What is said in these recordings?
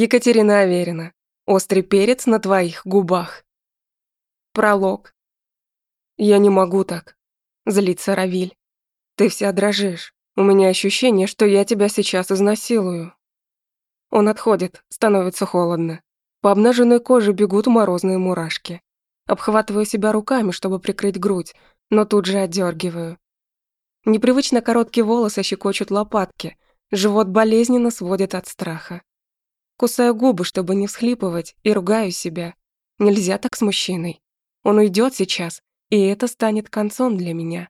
Екатерина Аверина. Острый перец на твоих губах. Пролог. Я не могу так. Злится Равиль. Ты вся дрожишь. У меня ощущение, что я тебя сейчас изнасилую. Он отходит, становится холодно. По обнаженной коже бегут морозные мурашки. Обхватываю себя руками, чтобы прикрыть грудь, но тут же отдергиваю. Непривычно короткие волосы щекочут лопатки, живот болезненно сводит от страха. Кусаю губы, чтобы не всхлипывать, и ругаю себя. Нельзя так с мужчиной. Он уйдет сейчас, и это станет концом для меня.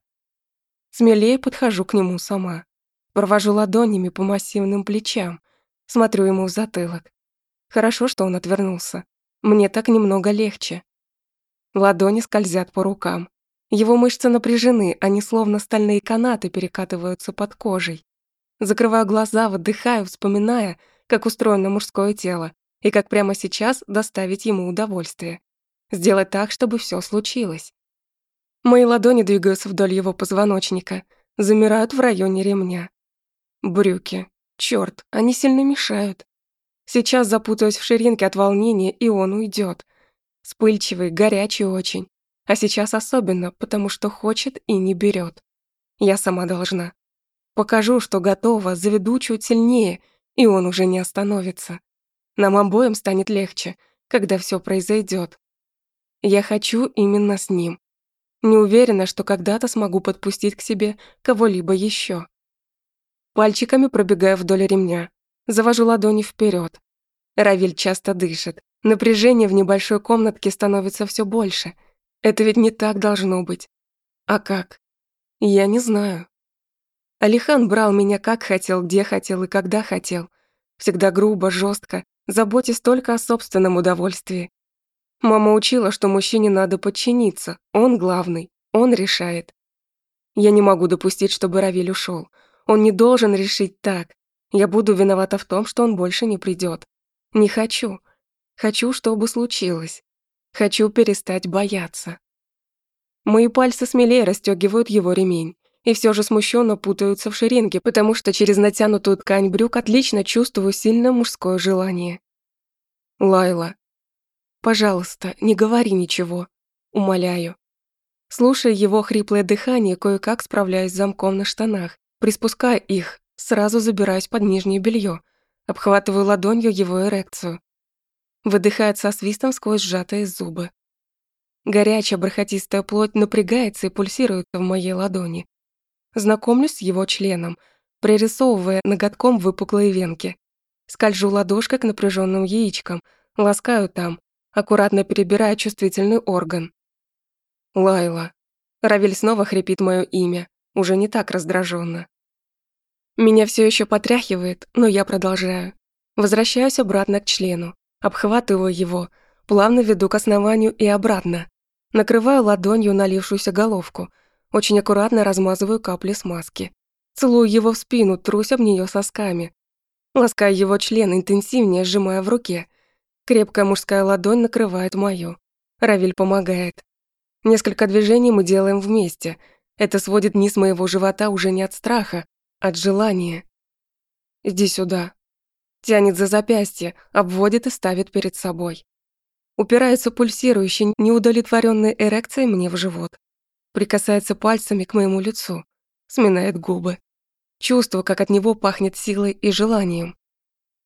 Смелее подхожу к нему сама. Провожу ладонями по массивным плечам, смотрю ему в затылок. Хорошо, что он отвернулся. Мне так немного легче. Ладони скользят по рукам. Его мышцы напряжены, они словно стальные канаты перекатываются под кожей. Закрываю глаза, выдыхаю, вспоминая, как устроено мужское тело, и как прямо сейчас доставить ему удовольствие. Сделать так, чтобы все случилось. Мои ладони двигаются вдоль его позвоночника, замирают в районе ремня. Брюки. Чёрт, они сильно мешают. Сейчас запутаюсь в ширинке от волнения, и он уйдет. Спыльчивый, горячий очень. А сейчас особенно, потому что хочет и не берет. Я сама должна. Покажу, что готова, заведу чуть сильнее, и он уже не остановится. Нам обоим станет легче, когда все произойдет. Я хочу именно с ним. Не уверена, что когда-то смогу подпустить к себе кого-либо еще. Пальчиками пробегаю вдоль ремня, завожу ладони вперед. Равиль часто дышит. Напряжение в небольшой комнатке становится все больше. Это ведь не так должно быть. А как? Я не знаю. Алихан брал меня как хотел, где хотел и когда хотел. Всегда грубо, жестко, заботясь только о собственном удовольствии. Мама учила, что мужчине надо подчиниться, он главный, он решает. Я не могу допустить, чтобы Равиль ушел. Он не должен решить так. Я буду виновата в том, что он больше не придет. Не хочу. Хочу, чтобы случилось. Хочу перестать бояться. Мои пальцы смелее расстёгивают его ремень, и все же смущенно путаются в ширинке, потому что через натянутую ткань брюк отлично чувствую сильное мужское желание. Лайла. Пожалуйста, не говори ничего. Умоляю. Слушая его хриплое дыхание, кое-как справляюсь с замком на штанах, приспуская их, сразу забираюсь под нижнее белье, обхватываю ладонью его эрекцию. Выдыхает со свистом сквозь сжатые зубы. Горячая бархатистая плоть напрягается и пульсирует в моей ладони. Знакомлюсь с его членом, пририсовывая ноготком выпуклые венки. Скольжу ладошкой к напряженным яичкам, ласкаю там, аккуратно перебирая чувствительный орган. Лайла. Равиль снова хрипит мое имя, уже не так раздраженно. Меня все еще потряхивает, но я продолжаю. Возвращаюсь обратно к члену. Обхватываю его, плавно веду к основанию и обратно. Накрываю ладонью налившуюся головку, очень аккуратно размазываю капли смазки. Целую его в спину, трусь об нее сосками. Ласкаю его член, интенсивнее сжимая в руке. Крепкая мужская ладонь накрывает мою. Равиль помогает. Несколько движений мы делаем вместе. Это сводит низ моего живота уже не от страха, от желания. «Иди сюда», Тянет за запястье, обводит и ставит перед собой. Упирается пульсирующей, неудовлетворенной эрекцией мне в живот. Прикасается пальцами к моему лицу. Сминает губы. Чувствую, как от него пахнет силой и желанием.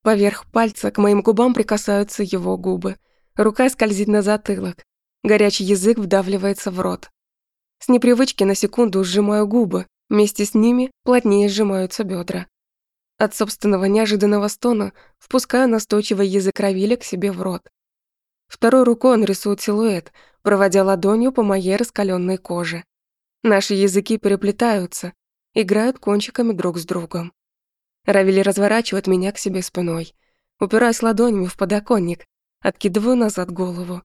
Поверх пальца к моим губам прикасаются его губы. Рука скользит на затылок. Горячий язык вдавливается в рот. С непривычки на секунду сжимаю губы. Вместе с ними плотнее сжимаются бедра. От собственного неожиданного стона впускаю настойчивый язык Равиля к себе в рот. Второй рукой он рисует силуэт, проводя ладонью по моей раскаленной коже. Наши языки переплетаются, играют кончиками друг с другом. Равиль разворачивает меня к себе спиной. Упираюсь ладонями в подоконник, откидываю назад голову.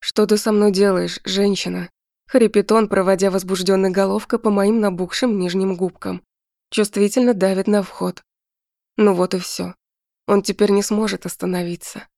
«Что ты со мной делаешь, женщина?» Хрипит он, проводя возбужденной головкой по моим набухшим нижним губкам чувствительно давит на вход. Ну вот и все. Он теперь не сможет остановиться.